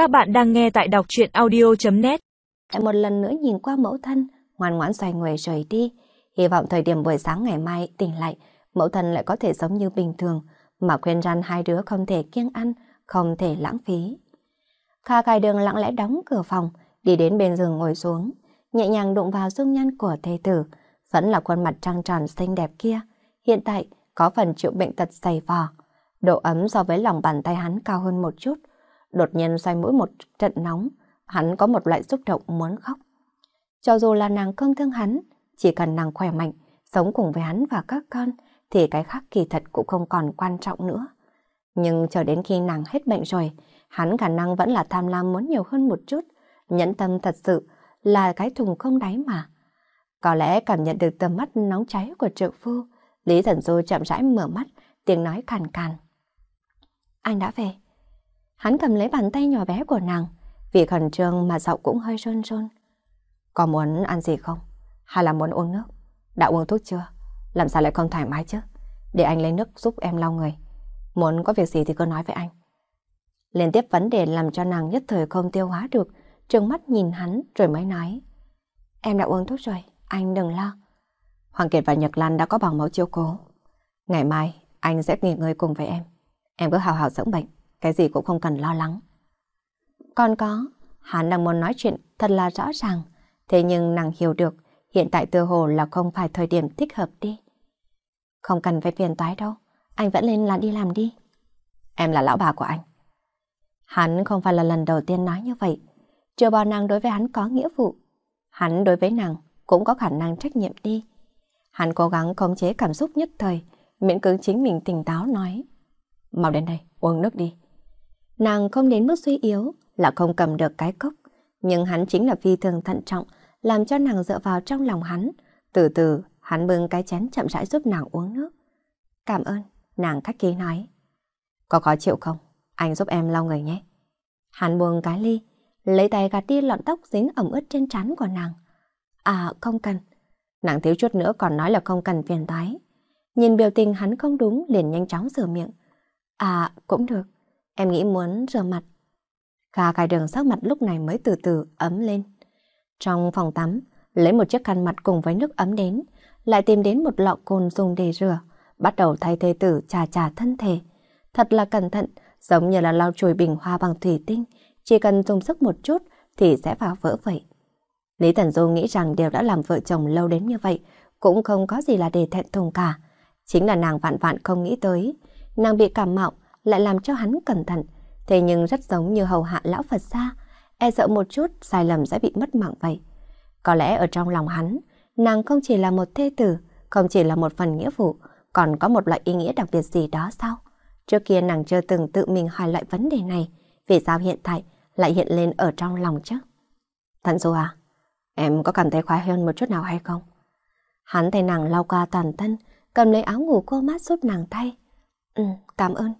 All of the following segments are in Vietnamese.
Các bạn đang nghe tại đọc truyện audio.net Một lần nữa nhìn qua mẫu thân, ngoan ngoãn xoay người rời đi. Hy vọng thời điểm buổi sáng ngày mai tỉnh lại, mẫu thân lại có thể sống như bình thường, mà khuyên răn hai đứa không thể kiêng ăn, không thể lãng phí. Kha cài đường lặng lẽ đóng cửa phòng, đi đến bên giường ngồi xuống, nhẹ nhàng đụng vào dung nhan của thê tử, vẫn là khuôn mặt trăng tròn xinh đẹp kia. Hiện tại có phần chịu bệnh tật dày vò, độ ấm so với lòng bàn tay hắn cao hơn một chút. Đột nhiên xoay mũi một trận nóng, hắn có một loại xúc động muốn khóc. Cho dù là nàng không thương hắn, chỉ cần nàng khỏe mạnh, sống cùng với hắn và các con, thì cái khác kỳ thật cũng không còn quan trọng nữa. Nhưng chờ đến khi nàng hết bệnh rồi, hắn khả năng vẫn là tham lam muốn nhiều hơn một chút, nhẫn tâm thật sự là cái thùng không đáy mà. Có lẽ cảm nhận được tầm mắt nóng cháy của trợ phu, Lý Thần Du chậm rãi mở mắt, tiếng nói càn càn. Anh đã về. Hắn cầm lấy bàn tay nhỏ bé của nàng, vì khẩn trương mà giọng cũng hơi rôn rôn. Có muốn ăn gì không? Hay là muốn uống nước? Đã uống thuốc chưa? Làm sao lại không thoải mái chứ? Để anh lấy nước giúp em lau người. Muốn có việc gì thì cứ nói với anh. Liên tiếp vấn đề làm cho nàng nhất thời không tiêu hóa được, trừng mắt nhìn hắn rồi mới nói. Em đã uống thuốc rồi, anh đừng lo. Hoàng Kiệt và Nhật Lan đã có bằng máu chiếu cố. Ngày mai, anh sẽ nghỉ ngơi cùng với em. Em cứ hào hào dưỡng bệnh, cái gì cũng không cần lo lắng. Còn có, hắn đang muốn nói chuyện thật là rõ ràng, thế nhưng nàng hiểu được hiện tại tư hồ là không phải thời điểm thích hợp đi. Không cần phải phiền toái đâu, anh vẫn lên là đi làm đi. Em là lão bà của anh. Hắn không phải là lần đầu tiên nói như vậy, chưa bao nàng đối với hắn có nghĩa vụ. Hắn đối với nàng cũng có khả năng trách nhiệm đi. Hắn cố gắng khống chế cảm xúc nhất thời, miễn cưỡng chính mình tỉnh táo nói. Mau đến đây, uống nước đi. Nàng không đến mức suy yếu, là không cầm được cái cốc. Nhưng hắn chính là phi thường thận trọng, làm cho nàng dựa vào trong lòng hắn. Từ từ, hắn bưng cái chén chậm rãi giúp nàng uống nước. Cảm ơn, nàng khách khí nói. Có khó chịu không? Anh giúp em lau người nhé. Hắn buông cái ly, lấy tay gạt đi lọn tóc dính ẩm ướt trên trán của nàng. À, không cần. Nàng thiếu chút nữa còn nói là không cần phiền tái. Nhìn biểu tình hắn không đúng liền nhanh chóng sửa miệng. À, cũng được. Em nghĩ muốn rửa mặt. Kha cài đường sắc mặt lúc này mới từ từ ấm lên. Trong phòng tắm, lấy một chiếc khăn mặt cùng với nước ấm đến, lại tìm đến một lọ cồn dùng để rửa, bắt đầu thay thê tử trà trà thân thể. Thật là cẩn thận, giống như là lau chùi bình hoa bằng thủy tinh, chỉ cần dùng sức một chút thì sẽ phá vỡ vậy. Lý Thần Du nghĩ rằng đều đã làm vợ chồng lâu đến như vậy, cũng không có gì là để thẹn thùng cả. Chính là nàng vạn vạn không nghĩ tới, nàng bị cảm mạo lại làm cho hắn cẩn thận, thế nhưng rất giống như hầu hạ lão Phật gia, e sợ một chút sai lầm sẽ bị mất mạng vậy. Có lẽ ở trong lòng hắn, nàng không chỉ là một thê tử, không chỉ là một phần nghĩa vụ, còn có một loại ý nghĩa đặc biệt gì đó sao? Trước kia nàng chưa từng tự mình hỏi lại vấn đề này, vì sao hiện tại lại hiện lên ở trong lòng chứ? Thận Du à, em có cảm thấy khoái hơn một chút nào hay không? Hắn thấy nàng lau qua toàn thân, cầm lấy áo ngủ cô mát giúp nàng thay. Ừ, cảm ơn.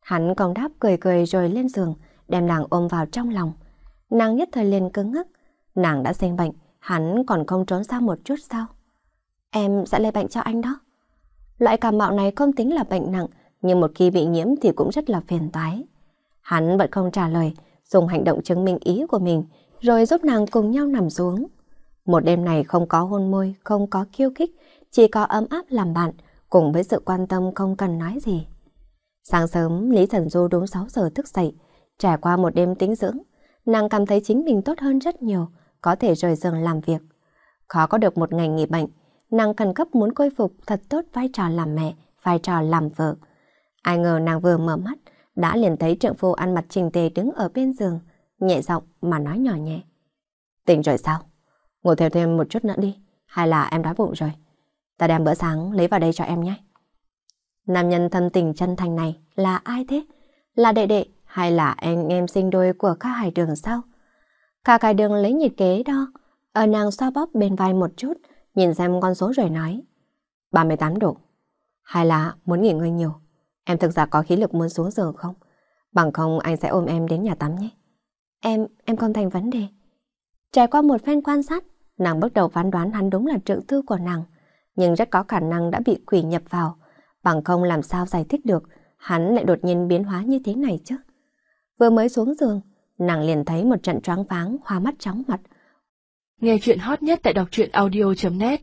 Hắn còn đáp cười cười rồi lên giường, đem nàng ôm vào trong lòng. Nàng nhất thời liền cứng ngắc. Nàng đã sinh bệnh, hắn còn không trốn xa một chút sao? Em sẽ lây bệnh cho anh đó. Loại cảm mạo này không tính là bệnh nặng, nhưng một khi bị nhiễm thì cũng rất là phiền toái. Hắn vẫn không trả lời, dùng hành động chứng minh ý của mình, rồi giúp nàng cùng nhau nằm xuống. Một đêm này không có hôn môi, không có khiêu khích, chỉ có ấm áp làm bạn, cùng với sự quan tâm không cần nói gì. Sáng sớm, Lý Thần Du đúng 6 giờ thức dậy, trải qua một đêm tĩnh dưỡng, nàng cảm thấy chính mình tốt hơn rất nhiều, có thể rời giường làm việc. Khó có được một ngày nghỉ bệnh, nàng cần cấp muốn khôi phục thật tốt vai trò làm mẹ, vai trò làm vợ. Ai ngờ nàng vừa mở mắt, đã liền thấy trượng phu ăn mặt trình tề đứng ở bên giường, nhẹ giọng mà nói nhỏ nhẹ. Tỉnh rồi sao? Ngủ theo thêm một chút nữa đi, hay là em đói bụng rồi? Ta đem bữa sáng lấy vào đây cho em nhé. Nam nhân thâm tình chân thành này là ai thế? Là đệ đệ hay là anh em sinh đôi của Kha Hải Đường sao? Kha Hải Đường lấy nhiệt kế đo, ở nàng xoa bóp bên vai một chút, nhìn xem con số rồi nói. 38 độ. Hay là muốn nghỉ ngơi nhiều? Em thực ra có khí lực muốn xuống giường không? Bằng không anh sẽ ôm em đến nhà tắm nhé. Em, em không thành vấn đề. Trải qua một phen quan sát, nàng bắt đầu phán đoán hắn đúng là trượng tư của nàng, nhưng rất có khả năng đã bị quỷ nhập vào, bằng không làm sao giải thích được hắn lại đột nhiên biến hóa như thế này chứ. Vừa mới xuống giường, nàng liền thấy một trận choáng váng, hoa mắt chóng mặt. Nghe chuyện hot nhất tại đọc truyện audio.net